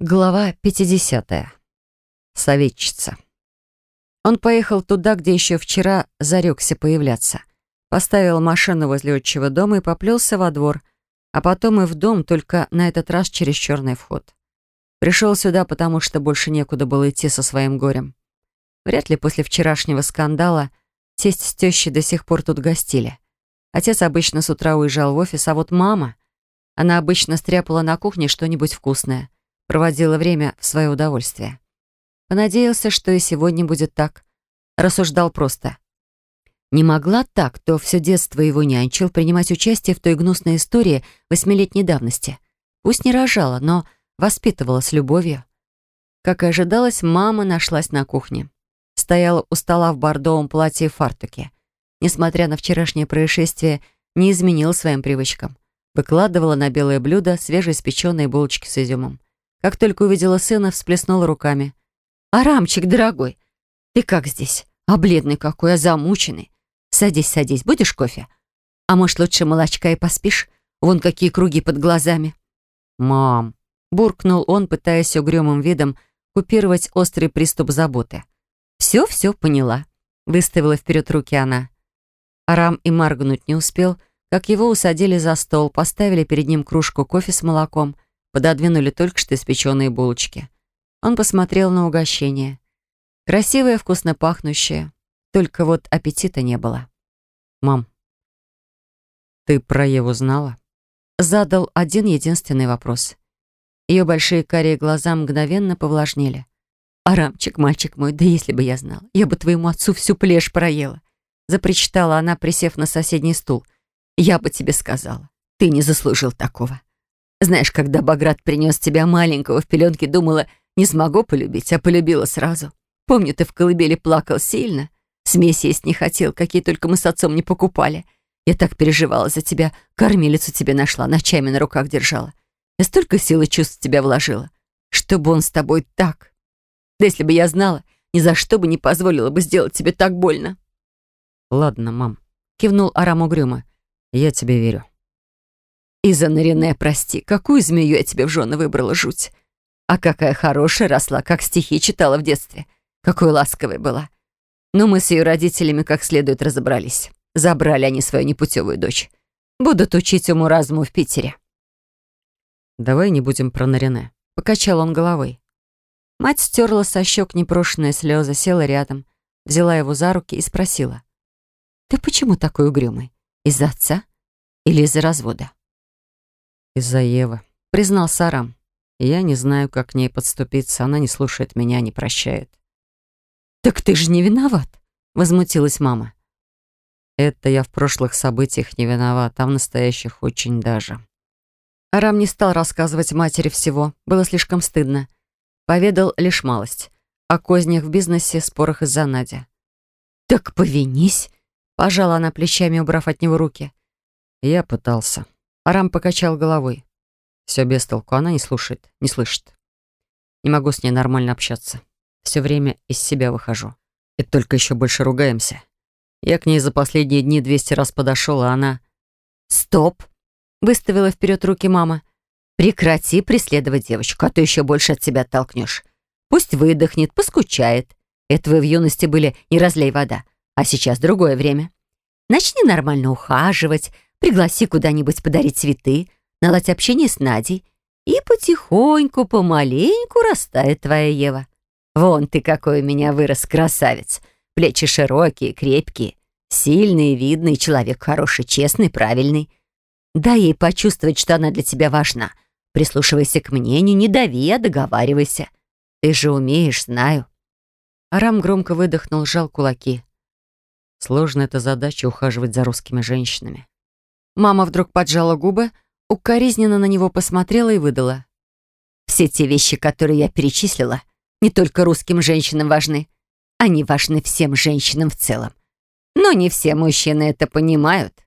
Глава 50. Советчица. Он поехал туда, где еще вчера зарекся появляться. Поставил машину возле отчего дома и поплелся во двор, а потом и в дом, только на этот раз через черный вход. Пришел сюда, потому что больше некуда было идти со своим горем. Вряд ли после вчерашнего скандала тесть с тещей до сих пор тут гостили. Отец обычно с утра уезжал в офис, а вот мама... Она обычно стряпала на кухне что-нибудь вкусное проводила время в свое удовольствие. Понадеялся, что и сегодня будет так. Рассуждал просто. Не могла так, то все детство его нянчил принимать участие в той гнусной истории восьмилетней давности. Пусть не рожала, но воспитывала с любовью. Как и ожидалось, мама нашлась на кухне. Стояла у стола в бордовом платье и фартуке. Несмотря на вчерашнее происшествие, не изменила своим привычкам. Выкладывала на белое блюдо свежеиспеченные булочки с изюмом. Как только увидела сына, всплеснула руками. «Арамчик, дорогой, ты как здесь? А бледный какой, а замученный. Садись, садись, будешь кофе? А может, лучше молочка и поспишь? Вон какие круги под глазами». «Мам», — буркнул он, пытаясь угрюмым видом купировать острый приступ заботы. «Все, все, поняла», — выставила вперед руки она. Арам и моргнуть не успел, как его усадили за стол, поставили перед ним кружку кофе с молоком — пододвинули только что испеченные булочки. Он посмотрел на угощение. Красивое, вкусно пахнущее. Только вот аппетита не было. «Мам, ты про Еву знала?» Задал один единственный вопрос. Ее большие карие глаза мгновенно повлажнели. «Арамчик, мальчик мой, да если бы я знал, я бы твоему отцу всю плешь проела!» Запричитала она, присев на соседний стул. «Я бы тебе сказала, ты не заслужил такого. Знаешь, когда Баграт принес тебя маленького в пеленке, думала, не смогу полюбить, а полюбила сразу. Помню, ты в колыбели плакал сильно. Смесь есть не хотел, какие только мы с отцом не покупали. Я так переживала за тебя, кормилицу тебе нашла, ночами на руках держала. Я столько сил и чувств в тебя вложила, чтобы он с тобой так. Да если бы я знала, ни за что бы не позволила бы сделать тебе так больно. Ладно, мам, кивнул Арам угрюмо. Я тебе верю. И за Нарине, прости, какую змею я тебе в жены выбрала, жуть. А какая хорошая росла, как стихи читала в детстве. Какой ласковой была. Но мы с ее родителями как следует разобрались. Забрали они свою непутевую дочь. Будут учить уму-разуму в Питере. «Давай не будем про Нарине», — покачал он головой. Мать стерла со щек непрошенные слезы, села рядом, взяла его за руки и спросила. «Ты почему такой угрюмый? Из-за отца или из-за развода?» «Из-за Евы», — признал Сарам. «Я не знаю, как к ней подступиться. Она не слушает меня, не прощает». «Так ты же не виноват», — возмутилась мама. «Это я в прошлых событиях не виноват, а в настоящих очень даже». Арам не стал рассказывать матери всего, было слишком стыдно. Поведал лишь малость. О кознях в бизнесе, спорах из-за Надя. «Так повинись», — пожала она плечами, убрав от него руки. Я пытался. Арам покачал головой. Все без толку, она не слушает, не слышит. Не могу с ней нормально общаться. Все время из себя выхожу. И только еще больше ругаемся. Я к ней за последние дни 200 раз подошел, а она... «Стоп!» — выставила вперед руки мама. «Прекрати преследовать девочку, а то еще больше от себя оттолкнешь. Пусть выдохнет, поскучает. Это вы в юности были не разлей вода, а сейчас другое время. Начни нормально ухаживать, Пригласи куда-нибудь подарить цветы, наладь общение с Надей, и потихоньку, помаленьку растает твоя Ева. Вон ты какой у меня вырос красавец. Плечи широкие, крепкие, сильный, видный, человек хороший, честный, правильный. Дай ей почувствовать, что она для тебя важна. Прислушивайся к мнению, не дави, а договаривайся. Ты же умеешь, знаю». Арам громко выдохнул, сжал кулаки. Сложно эта задача ухаживать за русскими женщинами. Мама вдруг поджала губы, укоризненно на него посмотрела и выдала. «Все те вещи, которые я перечислила, не только русским женщинам важны. Они важны всем женщинам в целом. Но не все мужчины это понимают».